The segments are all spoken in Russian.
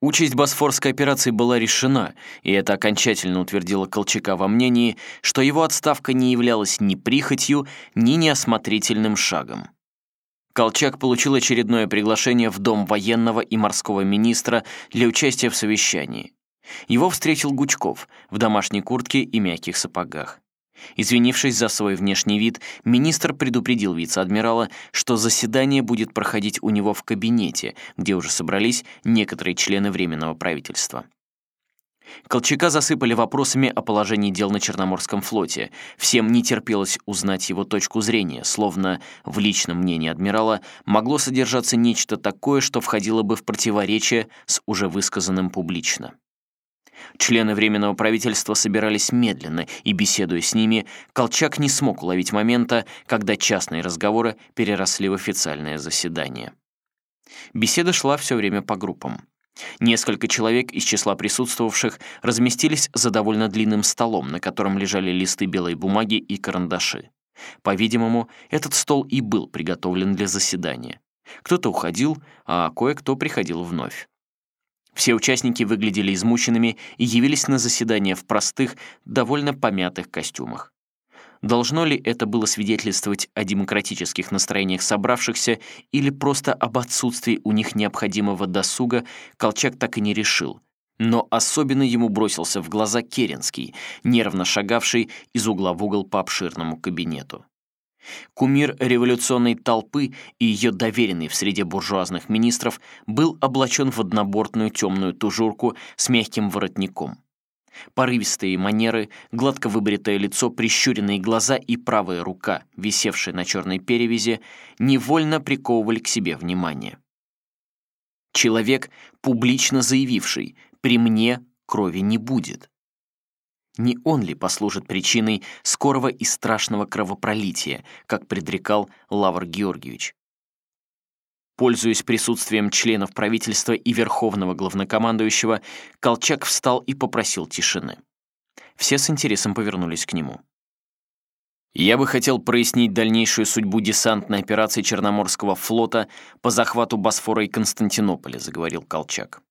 Участь Босфорской операции была решена, и это окончательно утвердило Колчака во мнении, что его отставка не являлась ни прихотью, ни неосмотрительным шагом. Колчак получил очередное приглашение в Дом военного и морского министра для участия в совещании. Его встретил Гучков в домашней куртке и мягких сапогах. Извинившись за свой внешний вид, министр предупредил вице-адмирала, что заседание будет проходить у него в кабинете, где уже собрались некоторые члены Временного правительства. Колчака засыпали вопросами о положении дел на Черноморском флоте. Всем не терпелось узнать его точку зрения, словно в личном мнении адмирала могло содержаться нечто такое, что входило бы в противоречие с уже высказанным публично. Члены Временного правительства собирались медленно, и, беседуя с ними, Колчак не смог уловить момента, когда частные разговоры переросли в официальное заседание. Беседа шла все время по группам. Несколько человек из числа присутствовавших разместились за довольно длинным столом, на котором лежали листы белой бумаги и карандаши. По-видимому, этот стол и был приготовлен для заседания. Кто-то уходил, а кое-кто приходил вновь. Все участники выглядели измученными и явились на заседание в простых, довольно помятых костюмах. Должно ли это было свидетельствовать о демократических настроениях собравшихся или просто об отсутствии у них необходимого досуга, Колчак так и не решил. Но особенно ему бросился в глаза Керенский, нервно шагавший из угла в угол по обширному кабинету. Кумир революционной толпы и ее доверенный в среде буржуазных министров был облачен в однобортную темную тужурку с мягким воротником. Порывистые манеры, гладко выбритое лицо, прищуренные глаза и правая рука, висевшая на черной перевязи, невольно приковывали к себе внимание. Человек, публично заявивший «при мне крови не будет». Не он ли послужит причиной скорого и страшного кровопролития, как предрекал Лавр Георгиевич? Пользуясь присутствием членов правительства и верховного главнокомандующего, Колчак встал и попросил тишины. Все с интересом повернулись к нему. «Я бы хотел прояснить дальнейшую судьбу десантной операции Черноморского флота по захвату Босфора и Константинополя», — заговорил Колчак.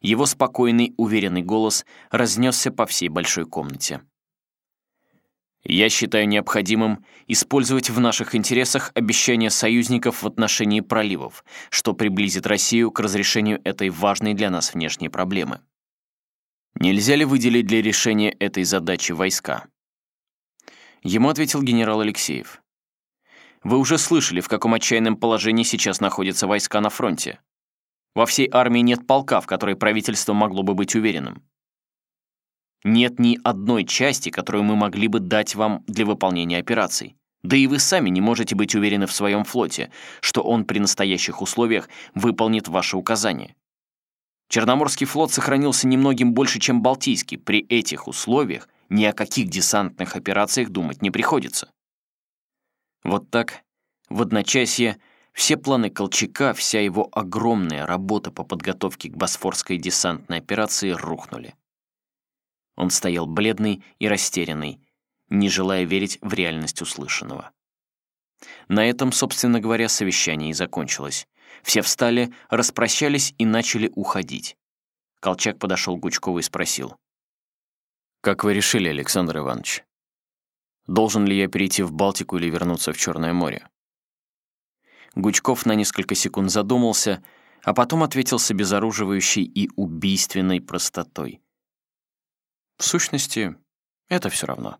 Его спокойный, уверенный голос разнесся по всей большой комнате. Я считаю необходимым использовать в наших интересах обещания союзников в отношении проливов, что приблизит Россию к разрешению этой важной для нас внешней проблемы. Нельзя ли выделить для решения этой задачи войска? Ему ответил генерал Алексеев. Вы уже слышали, в каком отчаянном положении сейчас находятся войска на фронте. Во всей армии нет полка, в которой правительство могло бы быть уверенным. Нет ни одной части, которую мы могли бы дать вам для выполнения операций. Да и вы сами не можете быть уверены в своем флоте, что он при настоящих условиях выполнит ваши указания. Черноморский флот сохранился немногим больше, чем Балтийский. При этих условиях ни о каких десантных операциях думать не приходится. Вот так, в одночасье, все планы Колчака, вся его огромная работа по подготовке к Босфорской десантной операции рухнули. Он стоял бледный и растерянный, не желая верить в реальность услышанного. На этом, собственно говоря, совещание и закончилось. Все встали, распрощались и начали уходить. Колчак подошел к Гучкову и спросил. «Как вы решили, Александр Иванович? Должен ли я перейти в Балтику или вернуться в Черное море?» Гучков на несколько секунд задумался, а потом ответил с обезоруживающей и убийственной простотой. В сущности, это все равно.